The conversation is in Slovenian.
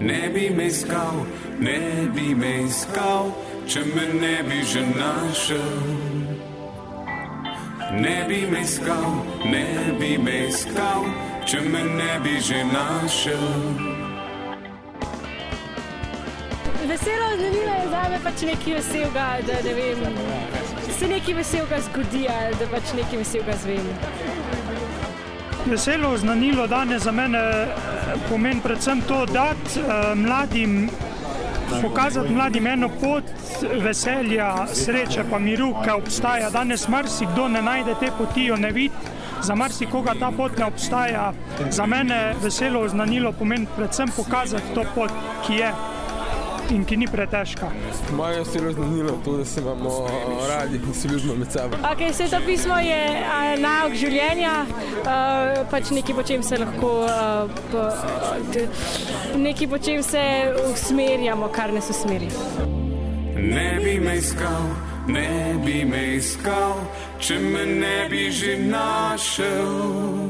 ne bi me iskal, ne bi me iskal, če me ne bi že našel. Ne bi me iskal, ne bi me iskal, če me ne bi že našel. Veselo je za me pač nekaj veselega, da ne vem, se nekaj veselega zgodi, ali da pač nekaj veselega zvem. Veselo oznanilo danes za mene eh, pomeni predvsem to, da mladim, pokazati mladim eno pot veselja, sreče pa miru, ki obstaja. Danes marsikdo ne najde te poti, jo ne vidi, za marsikoga ta pot ne obstaja. Za mene veselo oznanilo pomeni predvsem pokazati to pot, ki je in ki ni pretežka. Moje zelo znanilo to, da se imamo radi in se ljubimo med sabo. Okay, Sveto pismo je a, nauk življenja, a, pač nekaj, po čem se lahko, a, po, d, nekaj, po čem se usmerjamo, kar nas usmeri. Ne bi me iskal, ne bi me iskal, če me ne bi že našel.